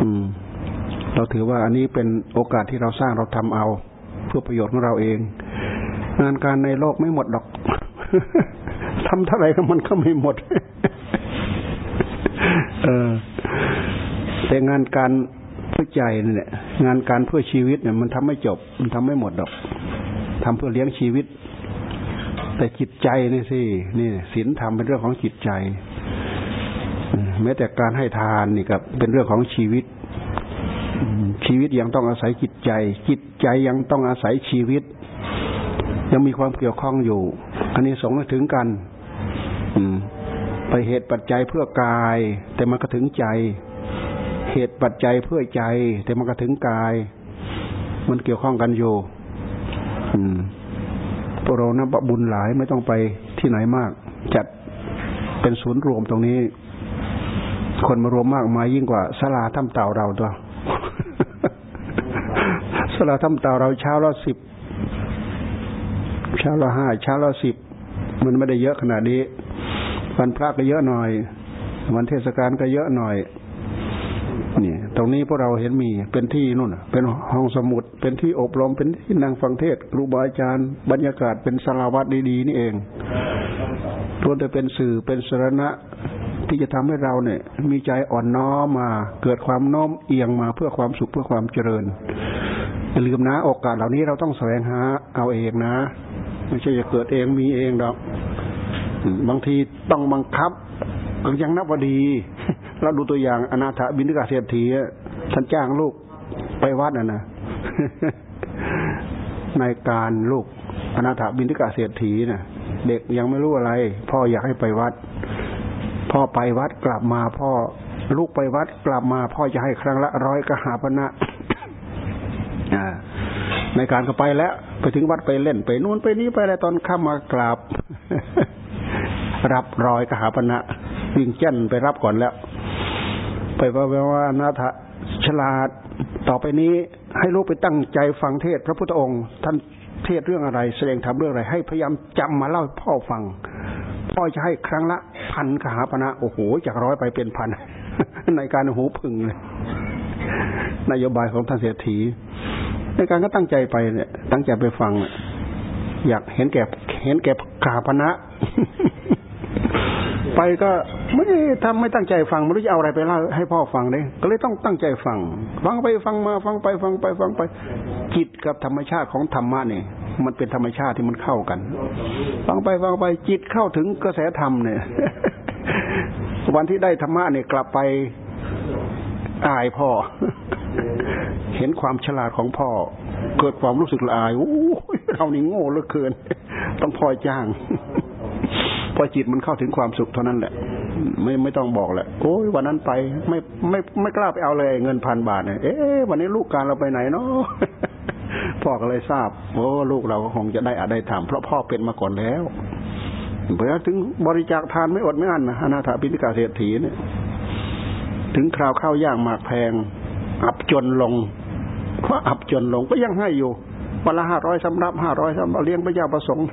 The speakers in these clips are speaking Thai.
อืม เราถือว่าอันนี้เป็นโอกาสที่เราสร้างเราทำเอา เพื่อประโยชน์ของเราเอง งานการในโลกไม่หมดดอกทำเท่าไหร่ก็มันก็ไม่หมด เออ แต่งานการเพื่อใจนี่แหละงานการเพื่อชีวิตเนี่ยมันทำไม่จบ มันทำไม่หมดดอกทำเพื่อเลี้ยงชีวิต แต่จิตใจนี่สินี่ศีลธรรมเป็นเรื่องของจิตใจ แม้แต่การให้ทานนี่ก็เป็นเรื่องของชีวิตชีวิตยังต้องอาศัยจิตใจ จิตใจยังต้องอาศัยชีวิต ยังมีความเกี่ยวข้องอยู่ อันนี้สงถึงกัน อืม ไปเหตุปัจจัยเพื่อกาย แต่มันก็ถึงใจ เหตุปัจจัยเพื่อใจ แต่มันก็ถึงกาย มันเกี่ยวข้องกันอยู่ อืมพวกเรานะบุญหลายไม่ต้องไปที่ไหนมาก จัดเป็นศูนย์รวมตรงนี้ คนมารวมมากมายยิ่งกว่าสลาถ้ำเต่าเราตัวสลาถ้ำเต่าเราเช้าละสิบเช้าละห้าเช้าละสิบมันไม่ได้เยอะขนาดนี้วันพระก็เยอะหน่อย วันเทศกาลก็เยอะหน่อยนี่ตรงนี้พวกเราเห็นมีเป็นที่นู่นเป็นห้องสมุดเป็นที่อบรมเป็นที่นั่งฟังเทศครูบาอาจารย์บรรยากาศเป็นสลาวัดดีๆนี่เองรวมแต่เป็นสื่อเป็นสรณะ ที่จะทำให้เราเนี่ย มีใจอ่อนน้อมมา เกิดความน้อมเอียงมาเพื่อความสุขเพื่อความเจริญอย่าลืมนะโอกาสเหล่านี้เราต้องแสวงหาเอาเองนะ ไม่ใช่จะเกิดเองมีเองดอก บางทีต้องบังคับก็ยังนับว่าดีเราดูตัวอย่างอนาถบินิกาเศรษฐีท่านจ้างลูกไปวัดน่ะนะในการลูกอนาถบินิกาเศรษฐีน่ะ เด็กยังไม่รู้อะไร พ่ออยากให้ไปวัด พ่อไปวัดกลับมาพ่อลูกไปวัดกลับมา พ่อจะให้ครั้งละร้อยกหาปณะในการก็ไปแล้ว ไปถึงวัดไปเล่นไปนู่นไปนี้ไปอะไรตอนข้ามากราบรับรอยกหาปณะวิ่งเจ้นไปรับก่อนแล้ว ไปว่าว่านาถฉลาดต่อไปนี้ให้ลูกไปตั้งใจฟังเทศพระพุทธองค์ ท่านเทศเรื่องอะไร แสดงธรรมเรื่องอะไร ให้พยายามจำมาเล่าพ่อฟัง พ่อจะให้ครั้งละ พันกหาปณะโอ้โหจากร้อยไปเป็นพันในการหูพึ่งเลยนโยบายของท่านเศรษฐี ในการก็ตั้งใจไปเนี่ย ตั้งใจไปฟัง อยากเห็นแก่เห็นแก่ขาพนะ ไปก็ไม่ทำไม่ตั้งใจฟังไม่รู้จะเอาอะไรไปเล่าให้พ่อฟังเลยก็เลยต้องตั้งใจฟัง ฟังไปฟังมา ฟังไปฟังไปฟังไปจิตกับธรรมชาติของธรรมะเนี่ย มันเป็นธรรมชาติที่มันเข้ากัน ฟังไปฟังไปจิตเข้าถึงกระแสธรรมเนี่ย วันที่ได้ธรรมะเนี่ยกลับไปอายพ่อ เห็นความฉลาดของพ่อ เกิดความรู้สึกละอายโอ้เรานี่โง่เหลือเกิน ต้องพ่อจ้างพอจิตมันเข้าถึงความสุขเท่านั้นแหละ ไม่ไม่ต้องบอกแหละโอ้ยวันนั้นไป ไม่ไม่ไม่กล้าไปเอาเลยเงินพันบาทเนี่ยเอ๊ะวันนี้ลูกการเราไปไหนเนาะ พ่อก็เลยทราบโอ้ลูกเราก็คงจะได้อาได้ทำเพราะพ่อเป็นมาก่อนแล้วเพราะถึงบริจาคทานไม่อดไม่อั้นนะอนาถาปิณิกาเศรษฐีเนี่ยถึงคราวข้าวยากหมากแพง อับจนลงเพราะอับจนลงก็ยังให้อยู่วันละห้าร้อยสำรับห้าร้อยสำรับเลี้ยงพระเจ้าประสงค์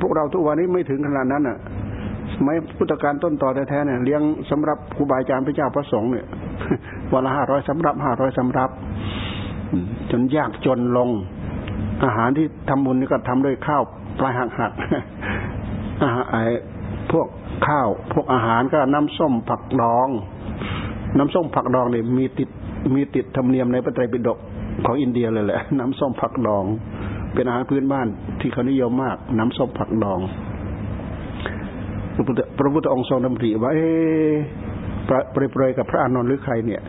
พวกเราทุกวันนี้ไม่ถึงขนาดนั้นอะสมัยพุทธกาลต้นต่อแท้ๆเนี่ยเลี้ยงสำรับครูบาอาจารย์พระเจ้าพระสงฆ์เนี่ยวันละห้าร้อยสำรับห้าร้อยสำรับ จนยากจนลง อาหารที่ทำบุญนี่ก็ทำด้วยข้าวปลายหักหักอาหารไอ้พวกข้าว พวกอาหารก็น้ำส้มผักดอง น้ำส้มผักดองเนี่ยมีติดมีติดธรรมเนียมในพระไตรปิฎกของอินเดียเลยแหละ น้ำส้มผักดอง เป็นอาหารพื้นบ้านที่เขานิยมมาก น้ำส้มผักดองพระพุทธองค์ทรงดำริว่าเอ๊เปรยๆกับพระอานนท์หรือใครเนี่ย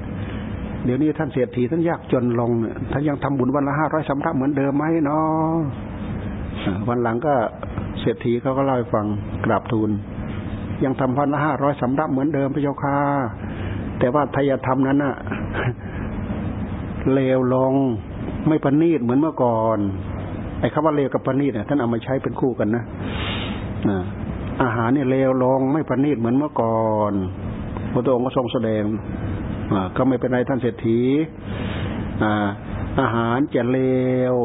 เดี๋ยวนี้ท่านเสียทีท่านยากจนลงเนี่ยท่านยังทำบุญวันละห้าร้อยสำรับเหมือนเดิมไหมเนาะวันหลังก็เสียทีเขาก็เล่าให้ฟังกราบทูล ยังทำวันละห้าร้อยสำรับเหมือนเดิมพระเจ้าค่ะแต่ว่าทายธรรมนั้นน่ะเลวลงไม่ประณีตเหมือนเมื่อก่อน ไอ้คำว่าเลวกับประณีตเนี่ยท่านเอามาใช้เป็นคู่กันนะอาหารเนี่ยเลวลงไม่ประณีตเหมือนเมื่อก่อนพระองค์ก็ทรงแสดง ก็ไม่เป็นไรท่านเศรษฐีอาหารจะเลว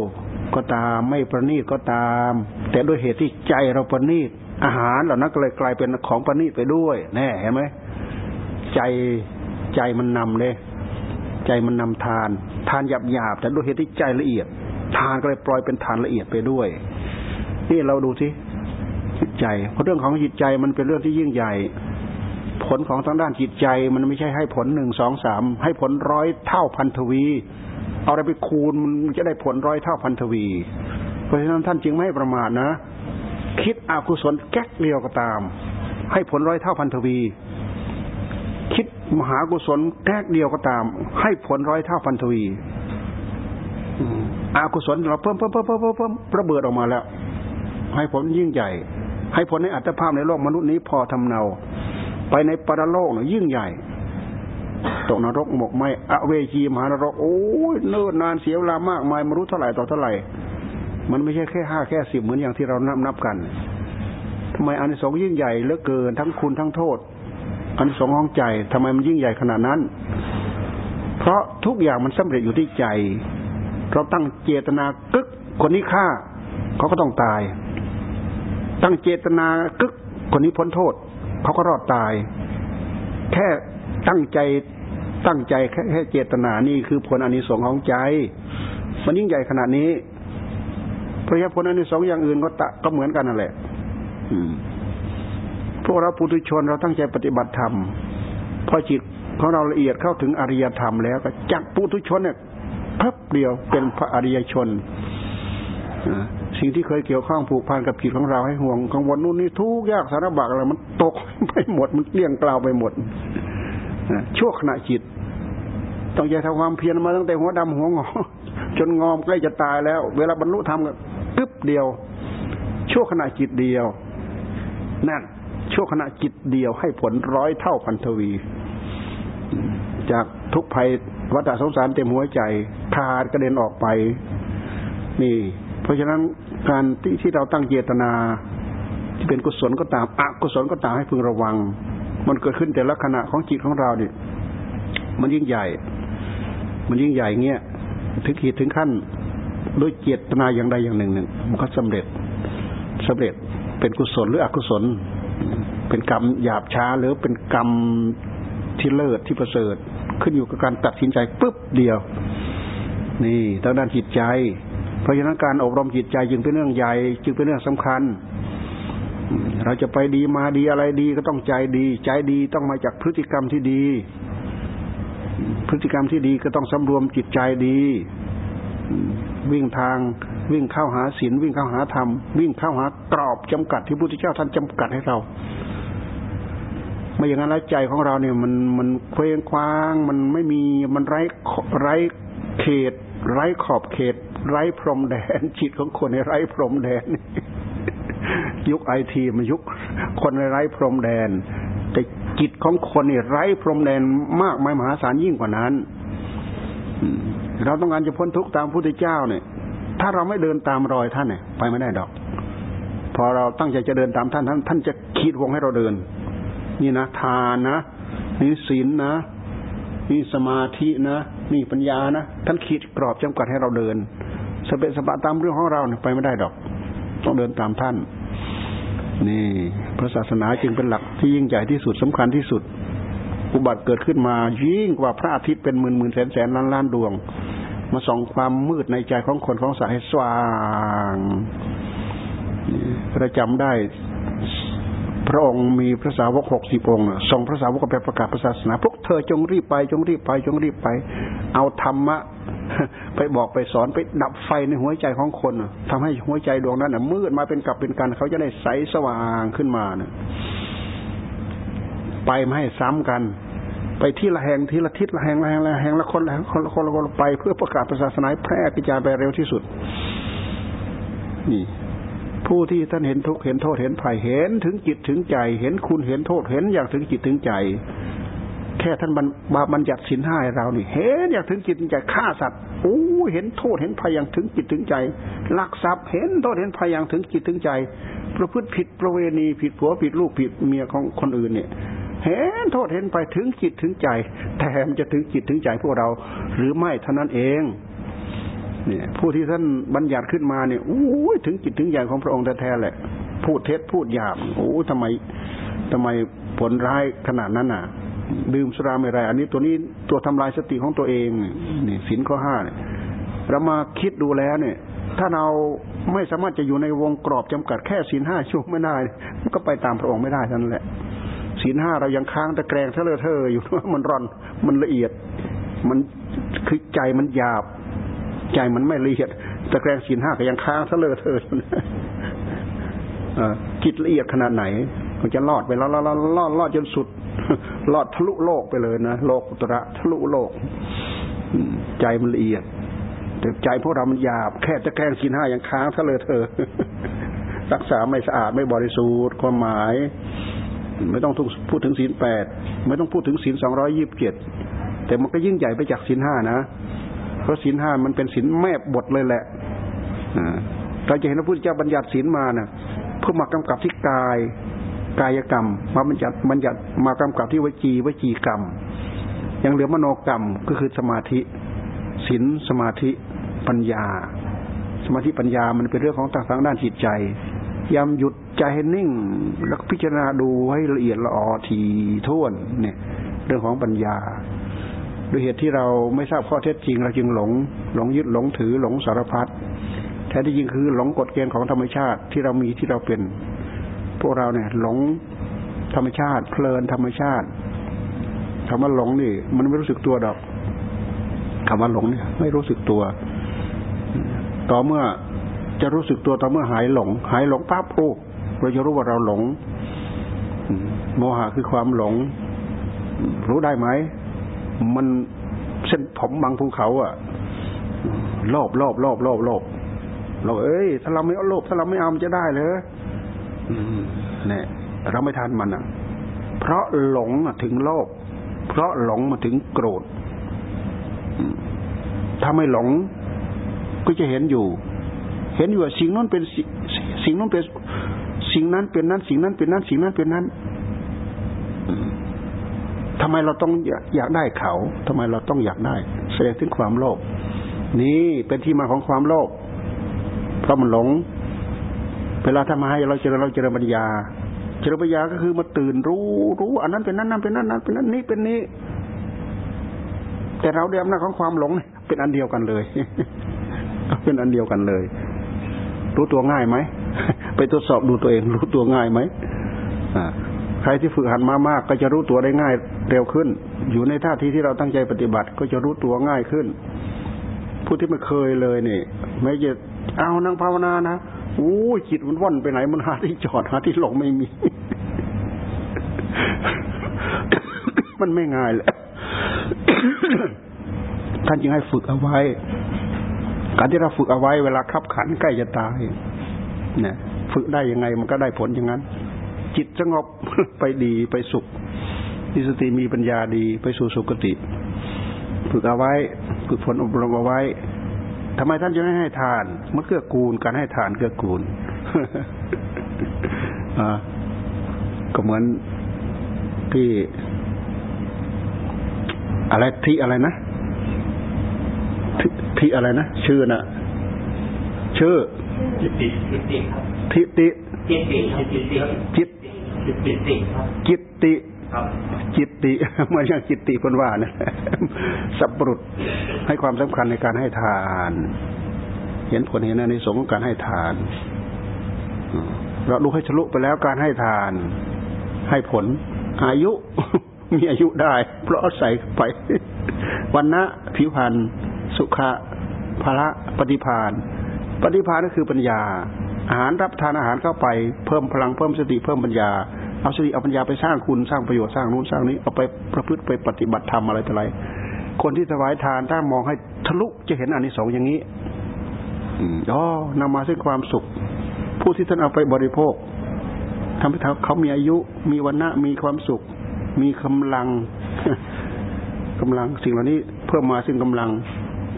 ก็ตามไม่ประณีตก็ตาม แต่ด้วยเหตุที่ใจเราประณีตอาหารเหล่านั้นก็เลยกลายเป็นของประณีตไปด้วย แน่เห็นไหมใจใจมันนำเลย ใจมันนำทาน ทานหยาบหยาบแต่ด้วยเหตุที่ใจละเอียด ทานก็เลยปล่อยเป็นทานละเอียดไปด้วย นี่เราดูสิจิตใจเพราะเรื่องของจิตใจมันเป็นเรื่องที่ยิ่งใหญ่ ผลของทางด้านจิตใจ มันไม่ใช่ให้ผลหนึ่งสองสามให้ผลร้อยเท่าพันทวี เอาอะไรไปคูณมันจะได้ผลร้อยเท่าพันทวี เพราะฉะนั้นท่านจึงไม่ประมาทนะ คิดอกุศลแก๊กเดียวก็ตาม ให้ผลร้อยเท่าพันทวี คิดมหากุศลแก๊กเดียวก็ตาม ให้ผลร้อยเท่าพันทวีอากุศลเราเพิ่มเพิ่มเพิ่มเพิ่มเพิ่มระเบิดออกมาแล้ว ให้ผลยิ่งใหญ่ ให้ผลในอัตภาพในโลกมนุษย์นี้พอทำเนา ไปในปรโลกเนี่ยยิ่งใหญ่ตกนรกหมกไหมอเวจีมหานรก โอ้ยเนิ่นนานเสียเวลามากมายไมารู้เท่าไหร่ต่อเท่าไหร่ มันไม่ใช่แค่ห้าแค่สิบเหมือนอย่างที่เรานับนับกันทำไมอันสองยิ่งใหญ่เหลือเกินทั้งคุณทั้งโทษ อันสองของใจทำไมมันยิ่งใหญ่ขนาดนั้น เพราะทุกอย่างมันสำเร็จอยู่ที่ใจ เราตั้งเจตนากึกคนนี้ฆ่าเขาก็ต้องตาย ตั้งเจตนากึกคนนี้พ้นโทษ เขาก็รอดตาย แค่ตั้งใจตั้งใจแค่แค่เจตนานี่คือผลอันนี้สงของใจ มันยิ่งใหญ่ขนาดนี้เพราะฉะนั้นผลอันนี้สองอย่างอื่นก็ตะก็เหมือนกันนั่นแหละพวกเราปุถุชนเราตั้งใจปฏิบัติธรรมพอจิตของเราละเอียดเข้าถึงอริยธรรมแล้วก็จักปุถุชนเนี่ยพับเดียวเป็นพระอริยชน สิ่งที่เคยเกี่ยวข้องผูกพันกับจิตของเราให้ห่วงกังวลนู่นนี่ทุกยากสารบักอะไรมันตกไปหมดมันเกลี้ยงกล่าวไปหมดชั่วขณะจิต ต้องใจทำความเพียรมาตั้งแต่หัวดำหัวงอจนงอมใกล้จะตายแล้ว เวลาบรรลุธรรมก็ตึ๊บเดียว ชั่วขณะจิตเดียวนั่นชั่วขณะจิตเดียวให้ผลร้อยเท่าพันทวี จากทุกภัยวัฏสงสารเต็มหัวใจ ขาดกระเด็นออกไป นี่ เพราะฉะนั้นการที่ที่เราตั้งเจตนาที่เป็นกุศลก็ตามอกุศลก็ตามให้พึงระวัง มันเกิดขึ้นแต่ละขณะของจิตของเราเนี่ยมันยิ่งใหญ่ มันยิ่งใหญ่เงี้ยถึงขีดถึงขั้นด้วยเจตนาอย่างใดอย่างหนึ่งหนึ่งมันก็สำเร็จสำเร็จเป็นกุศลหรืออกุศล เป็นกรรมหยาบช้าหรือเป็นกรรมที่เลิศที่ประเสริฐ ขึ้นอยู่กับการตัดสินใจปุ๊บเดียว นี่ทางด้านจิตใจ เพราะฉะนั้นการอบรมจิตใจจึงเป็นเรื่องใหญ่ จึงเป็นเรื่องสำคัญ เราจะไปดีมาดีอะไรดีก็ต้องใจดี ใจดีต้องมาจากพฤติกรรมที่ดี พฤติกรรมที่ดีก็ต้องสำรวมจิตใจดี วิ่งทางวิ่งเข้าหาศีลวิ่งเข้าหาธรรม วิ่งเข้าหากรอบจำกัดที่พระพุทธเจ้าท่านจำกัดให้เราไม่อย่างนั้นแล้วใจของเราเนี่ย มันมันเคว้งคว้าง มันไม่มีมันไร้ไร้เขต ไร้ขอบเขต ไร้พรมแดน จิตของคนในไร้พรมแดน ยุคไอทีมันยุคคนในไร้พรมแดน แต่จิตของคนนี่ไร้พรมแดนมากมายมหาศาลยิ่งกว่านั้นเราต้องการจะพ้นทุกข์ตามพระพุทธเจ้าเนี่ย ถ้าเราไม่เดินตามรอยท่านเนี่ยไปไม่ได้ดอก พอเราตั้งใจจะเดินตามท่านท่านท่านจะขีดวงให้เราเดิน นี่นะทานนะนี่ศีลนะนี่สมาธินะนี่ปัญญานะท่านขีดกรอบจำกัดให้เราเดิน สเปสปะตามเรื่องของเราเนี่ยไปไม่ได้ดอก ต้องเดินตามท่าน นี่พระศาสนาจึงเป็นหลักที่ยิ่งใหญ่ที่สุดสำคัญที่สุด อุบัติเกิดขึ้นมายิ่งกว่าพระอาทิตย์เป็นหมื่นหมื่นแสนแสนล้านล้านดวง มาส่องความมืดในใจของคนของสายสว่างเราจำได้พระองค์มีพระสาวกหกสิบองค์ส่งพระสาวกไปประกาศศาสนา พวกเธอจงรีบไปจงรีบไปจงรีบไป เอาธรรมะ ไปบอกไปสอนไปดับไฟในหัวใจของคนทำให้หัวใจดวงนั้นมืดมาเป็นกลับเป็นกันเขาจะได้ใสสว่างขึ้นมานะไปไม่ให้ซ้ำกัน ไปที่ละแห่งที่ละทิศละแห่งละแห่งละแห่งละคนละคนละคนละคนไป เพื่อประกาศศาสนาแพร่กระจายไปเร็วที่สุด นี่ผู้ที่ท่านเห็นทุกเห็นโทษเห็นภัยเห็นถึงจิตถึงใจ เห็นคุณเห็นโทษเห็นอยากถึงจิตถึงใจ แค่ท่านบาบัญญัติสินห้าเรานี่เห็นอยากถึงจิตถึงใจฆ่าสัตว์โอ้เห็นโทษเห็นภัยอย่างถึงจิตถึงใจลักทรัพย์เห็นโทษเห็นภัยอย่างถึงจิตถึงใจ ประพฤติผิดประเวณีผิดผัวผิดลูกผิดเมียของคนอื่นเนี่ยเห็นโทษเห็นไปถึงจิตถึงใจ แต่มันจะถึงจิตถึงใจพวกเรา หรือไม่เท่านั้นเองเนี่ยผู้ที่ท่านบัญญัติขึ้นมาเนี่ยโอ้ยถึงจิตถึงใจของพระองค์แท้ๆแหละ พูดเท็จพูดหยาบโอ้ทำไมทำไมผลร้ายขนาดนั้นอะ ดื่มสุราไม่ไร อันนี้ตัวนี้ตัวทำลายสติของตัวเองนี่สินข้อห้าเนี่ยเรามาคิดดูแล้วเนี่ย ถ้าเราไม่สามารถจะอยู่ในวงกรอบจำกัดแค่สินห้าชั่วไม่ได้มันก็ไปตามพระองค์ไม่ได้นั่นแหละสินห้าเรายังค้างตะแกรงเทเลเธออยู่มันร่อนมันละเอียด มันคือใจมันหยาบ ใจมันไม่ละเอียดตะแกรงสินห้าก็ยังค้างเทเลเธออยู่จิตละเอียดขนาดไหน มันจะลอดไปแล้วลอดลอดลอดจนสุด ลอดทะลุโลกไปเลยนะโลกอุตระทะลุโลกใจมันละเอียด แต่ใจพวกเรามันหยาบแค่จะแกล้งกินห้ายังค้างทะเลเธอ รักษาไม่สะอาดไม่บริสุทธิ์ความหมาย ไม่ต้องพูดถึงศีลแปดไม่ต้องพูดถึงศีลสองร้อยี่บเจ็ดแต่มันก็ยิ่งใหญ่ไปจากศีลห้านะเพราะศีลห้ามันเป็นศีลแม่บทเลยแหละเราจะเห็นพระพุทธเจ้าบัญญัติศีลมาน่ะเพื่อมากำกับที่กาย กายกรรม มาบัญญัติบัญญัติมากำกับที่วจีวจีกรรม ยังเหลือมโนกรรมก็คือสมาธิศีลสมาธิปัญญา สมาธิปัญญามันเป็นเรื่องของทางทางด้านจิตใจยามหยุดใจให้นิ่ง แล้วพิจารณาดูให้ละเอียดละออทีท่วนเนี่ย เรื่องของปัญญาด้วยเหตุที่เราไม่ทราบข้อเท็จจริงเราจึงหลง หลงยึดหลงถือหลงสารพัดแท้ที่จริงคือหลงกฎเกณฑ์ของธรรมชาติที่เรามีที่เราเป็น พวกเราเนี่ย หลงธรรมชาติ เพลินธรรมชาติคำว่าหลงนี่ มันไม่รู้สึกตัวดอกคำว่าหลงเนี่ย ไม่รู้สึกตัว ต่อเมื่อจะรู้สึกตัวต่อเมื่อหายหลง หายหลงปั๊บโอ้เราจะรู้ว่าเราหลง โมหะคือความหลง รู้ได้ไหมมันเส้นผมบางภูเขาอะโลภโลภโลภโลภโลภเราเอ้ยถ้าเราไม่เอาโลภถ้าเราไม่เอามันจะได้เลย เนี่ยเราไม่ทันมันอะ เพราะหลงถึงโลภเพราะหลงมาถึงโกรธถ้าไม่หลง ก็จะเห็นอยู่ เห็นอยู่ว่าสิ่งนั้นเป็นสิ่งนั้นเป็นสิ่งนั้นเป็นนั้น สิ่งนั้นเป็นนั้น สิ่งนั้นเป็นนั้นทำไมเราต้องอยากได้เขาทำไมเราต้องอยากได้ แสดงถึงความโลภนี่เป็นที่มาของความโลภเพราะมันหลง เวลาทำมาให้เราเจริญเราเจริญปัญญา เจริญปัญญาก็คือมาตื่นรู้รู้ อันนั้นเป็นนั้นนั่นเป็นนั้นนั้นเป็นนั้นนี้เป็นนี้ แต่เราเดิมน้าของความหลงเป็นอันเดียวกันเลย เป็นอันเดียวกันเลย รู้ตัวง่ายไหมไปตรวจสอบดูตัวเอง รู้ตัวง่ายไหมใครที่ฝึกหันมามากก็จะรู้ตัวได้ง่ายเร็วขึ้น อยู่ในท่าทีที่เราตั้งใจปฏิบัติ ก็จะรู้ตัวง่ายขึ้น ผู้ที่ไม่เคยเลยนี่ไม่จะเอานั่งภาวนานะ โอ้จิตมันว่อนไปไหน มันหาที่จอดหาที่หลงไม่มี มันไม่ง่ายเลยท่านจึงให้ฝึกเอาไว้ การที่เราฝึกเอาไว้เวลาขับขันใกล้จะตาย เนี่ย ฝึกได้ยังไงมันก็ได้ผลอย่างนั้น จิตสงบไปดีไปสุขมีสติมีปัญญาดีไปสู่สุคติ ฝึกเอาไว้ ฝึกฝนอบรมเอาไว้ ทำไมท่านจะไม่ให้ทาน มันเกื้อกูลการให้ทานเกื้อกูลก็เหมือนที่อะไรที่อะไรนะที่อะไรนะชื่อนะชื่อจิตติทิติจิตติจิตติ จิตติมื่อยังจิตติคนว่านะสับปรุษให้ความสำคัญในการให้ทาน เห็นผลเห็นในสงของการให้ทาน เราดูให้ทะลุไปแล้วการให้ทาน ให้ผล อายุมีอายุได้ เพราะใส่ไปวันนะผิวพรรณสุขะภละปฏิพานปฏิพานก็คือปัญญา อาหารรับทานอาหารเข้าไป เพิ่มพลังเพิ่มสติเพิ่มปัญญา เอาสติเอาปัญญาไปสร้างคุณสร้างประโยชน์สร้างนู้นสร้างนี้เอาไปประพฤติไปปฏิบัติธรรมอะไรต่ออะไรคนที่ถวายทานถ้ามองให้ทะลุจะเห็นอันนี้สองอย่างนี้อ๋อนำมาซึ่งความสุข ผู้ที่ท่านเอาไปบริโภคทำให้เขามีอายุ มีวันณะมีความสุข มีกำลังกำลังสิ่งเหล่านี้เพิ่มมาซึ่งกำลัง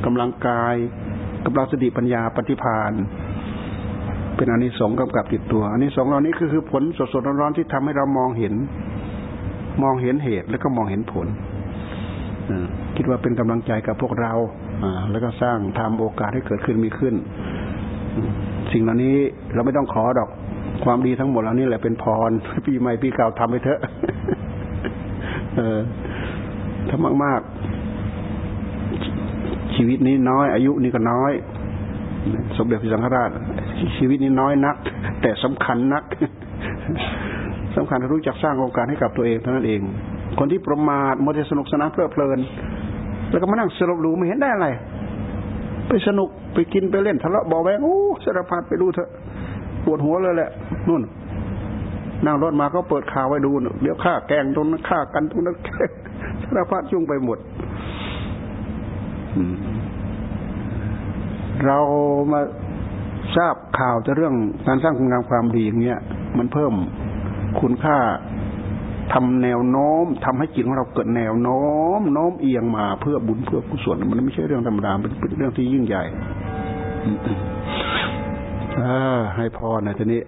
กำลังกายกำลังสติปัญญาปฏิพาน เป็นอนิสงส์กำกับติดตัวอันนี้สองเหล่านี้คือคือผลสดๆร้อนๆที่ทำให้เรามองเห็น มองเห็นเหตุแล้วก็มองเห็นผลคิดว่าเป็นกำลังใจกับพวกเราอแล้วก็สร้างทำโอกาสให้เกิดขึ้นมีขึ้น สิ่งเหล่านี้เราไม่ต้องขอดอกความดีทั้งหมดเหล่านี้แหละเป็นพรปีใหม่ปีเก่าทำไปเถอะออถ้ามากมากชีวิตนี้น้อยอายุนี้ก็น้อย สมเด็จพระสังฆราช ชีวิตนี้น้อยนัก แต่สำคัญนักสำคัญรู้จักสร้างโอกาสให้กับตัวเองเท่านั้นเอง คนที่ประมาทมัวแต่สนุกสนานเพลิดเพลิน แล้วก็มานั่งสรุปรู้ไม่เห็นได้อะไร ไปสนุกไปกินไปเล่นทะเลาะเบาแวงโอ้สารพัดไปดูเถอะปวดหัวเลยแหละนู่นนั่งรถมาก็เปิดข่าวไว้ดูเดี๋ยวฆ่าแกงตรงนั้นฆ่ากันตรงนั้นสารพัดยุ่งไปหมด เรามาทราบข่าวจะเรื่องการสร้างคุณงามความดีอย่างเงี้ย มันเพิ่มคุณค่าทำแนวโน้มทำให้จิตของเราเกิดแนวโน้มโน้มเอียงมาเพื่อบุญเพื่อกุศลมันไม่ใช่เรื่องธรรมดาเป็นเรื่องที่ยิ่งใหญ่อ่าให้พอนะทีนี้